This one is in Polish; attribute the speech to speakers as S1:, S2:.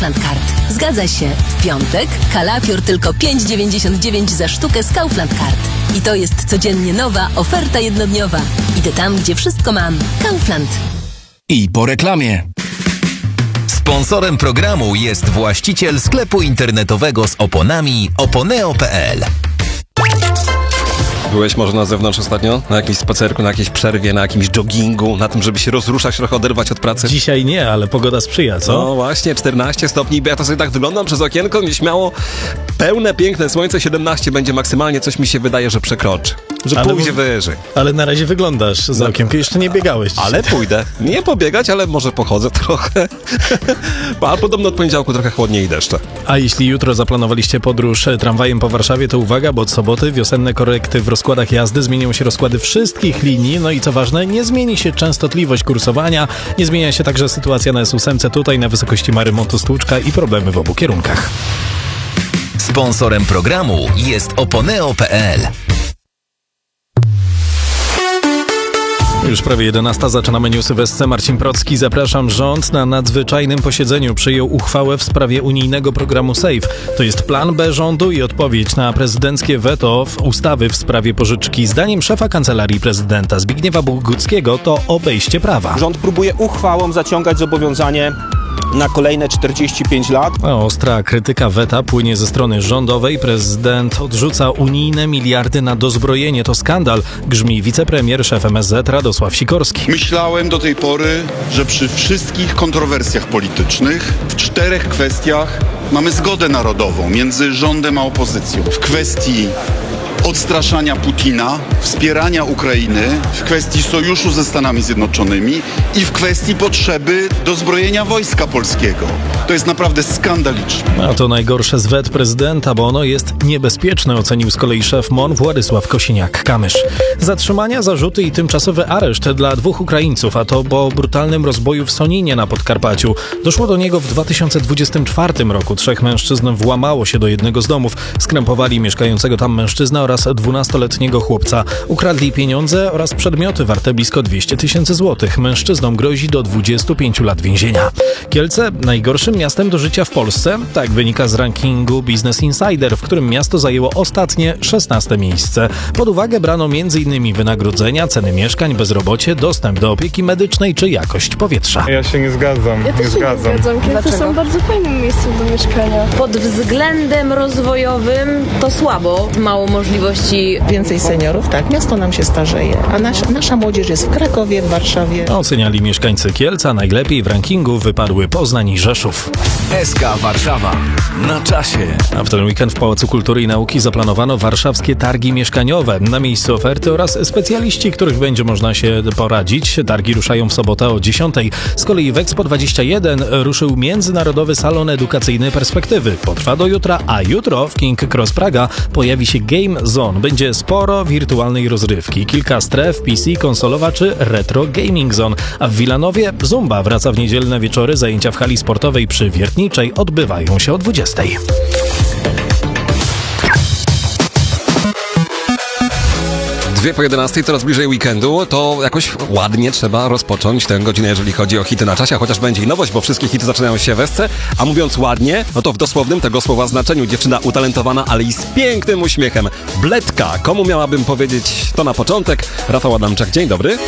S1: Kaufland Card. Zgadza się. W piątek kalafior tylko 5,99 za sztukę z Kaufland Card. I to jest codziennie nowa oferta jednodniowa. Idę tam, gdzie wszystko mam. Kaufland.
S2: I po reklamie.
S3: Sponsorem programu jest właściciel sklepu internetowego z oponami oponeo.pl.
S4: Byłeś może na zewnątrz ostatnio? Na jakimś spacerku, na jakiejś przerwie, na jakimś joggingu, na tym, żeby się rozruszać, trochę oderwać od pracy?
S5: Dzisiaj nie, ale pogoda sprzyja, co?
S4: No właśnie, 14 stopni, ja to sobie tak wyglądam przez okienko, nieśmiało, pełne, piękne słońce, 17 będzie maksymalnie, coś mi się wydaje, że przekroczy. Że
S5: Ale
S4: pójdzie wyżej.
S5: Ale na razie wyglądasz za okienkiem, jeszcze nie biegałeś. dzisiaj.
S4: Ale pójdę. Nie pobiegać, ale może pochodzę trochę. A podobno od poniedziałku trochę chłodniej i deszcze.
S5: A jeśli jutro zaplanowaliście podróż e, tramwajem po Warszawie, to uwaga, bo od soboty wiosenne korekty w rozkładach jazdy zmienią się rozkłady wszystkich linii. No i co ważne, nie zmieni się częstotliwość kursowania, nie zmienia się także sytuacja na S8 tutaj na wysokości ma remontu stłuczka i problemy w obu kierunkach.
S3: Sponsorem programu jest oponeo.pl.
S5: Już prawie 11 zaczynamy newsy w SC. Marcin Procki. Zapraszam. Rząd na nadzwyczajnym posiedzeniu przyjął uchwałę w sprawie unijnego programu SAFE. To jest plan B rządu i odpowiedź na prezydenckie weto w ustawy w sprawie pożyczki. Zdaniem szefa kancelarii prezydenta Zbigniewa Boguckiego to obejście prawa.
S6: Rząd próbuje uchwałą zaciągać zobowiązanie na kolejne 45 lat.
S5: A Ostra krytyka weta płynie ze strony rządowej. Prezydent odrzuca unijne miliardy na dozbrojenie. To skandal, grzmi wicepremier, szef MSZ Radosław Sikorski.
S7: Myślałem do tej pory, że przy wszystkich kontrowersjach politycznych w czterech kwestiach mamy zgodę narodową między rządem a opozycją. W kwestii odstraszania Putina, wspierania Ukrainy, w kwestii sojuszu ze Stanami Zjednoczonymi i w kwestii potrzeby dozbrojenia wojska polskiego. To jest naprawdę skandaliczne.
S5: A to najgorsze z wet prezydenta, bo ono jest niebezpieczne, ocenił z kolei szef MON Władysław Kosiniak-Kamysz. Zatrzymania, zarzuty i tymczasowy areszt dla dwóch Ukraińców, a to po brutalnym rozboju w Soninie na Podkarpaciu. Doszło do niego w 2024 roku. Trzech mężczyzn włamało się do jednego z domów. Skrępowali mieszkającego tam mężczyznę oraz 12-letniego chłopca. Ukradli pieniądze oraz przedmioty warte blisko 200 tysięcy złotych. Mężczyznom grozi do 25 lat więzienia. Kielce najgorszym miastem do życia w Polsce? Tak wynika z rankingu Business Insider, w którym miasto zajęło ostatnie 16 miejsce. Pod uwagę brano m.in. wynagrodzenia, ceny mieszkań, bezrobocie, dostęp do opieki medycznej czy jakość powietrza.
S8: Ja się nie zgadzam,
S9: Ja
S8: nie
S9: też się nie
S8: zgadzam.
S9: zgadzam. Kielce są bardzo fajnym miejscem do mieszkania.
S10: Pod względem rozwojowym to słabo, mało możliwości.
S11: Więcej seniorów, tak, miasto nam się starzeje, a nasz, nasza młodzież jest w Krakowie, w Warszawie.
S5: Oceniali mieszkańcy Kielca najlepiej w rankingu wypadły Poznań i Rzeszów.
S2: SK Warszawa. Na czasie.
S5: A w ten weekend w Pałacu Kultury i Nauki zaplanowano warszawskie targi mieszkaniowe. Na miejscu oferty oraz specjaliści, których będzie można się poradzić. Targi ruszają w sobotę o 10. Z kolei w Expo 21 ruszył Międzynarodowy Salon Edukacyjny Perspektywy. Potrwa do jutra, a jutro w King Cross Praga pojawi się Game Zone. Będzie sporo wirtualnej rozrywki. Kilka stref, PC, konsolowa czy retro gaming zone. A w Wilanowie Zumba wraca w niedzielne wieczory. Zajęcia w hali sportowej przy Wiertniczej odbywają się o 20.
S4: Dwie po 11, coraz bliżej weekendu, to jakoś ładnie trzeba rozpocząć tę godzinę, jeżeli chodzi o hity na czasie, a chociaż będzie i nowość, bo wszystkie hity zaczynają się w esce, a mówiąc ładnie, no to w dosłownym tego słowa znaczeniu dziewczyna utalentowana, ale i z pięknym uśmiechem. Bledka, komu miałabym powiedzieć to na początek? Rafał Adamczak, dzień dobry.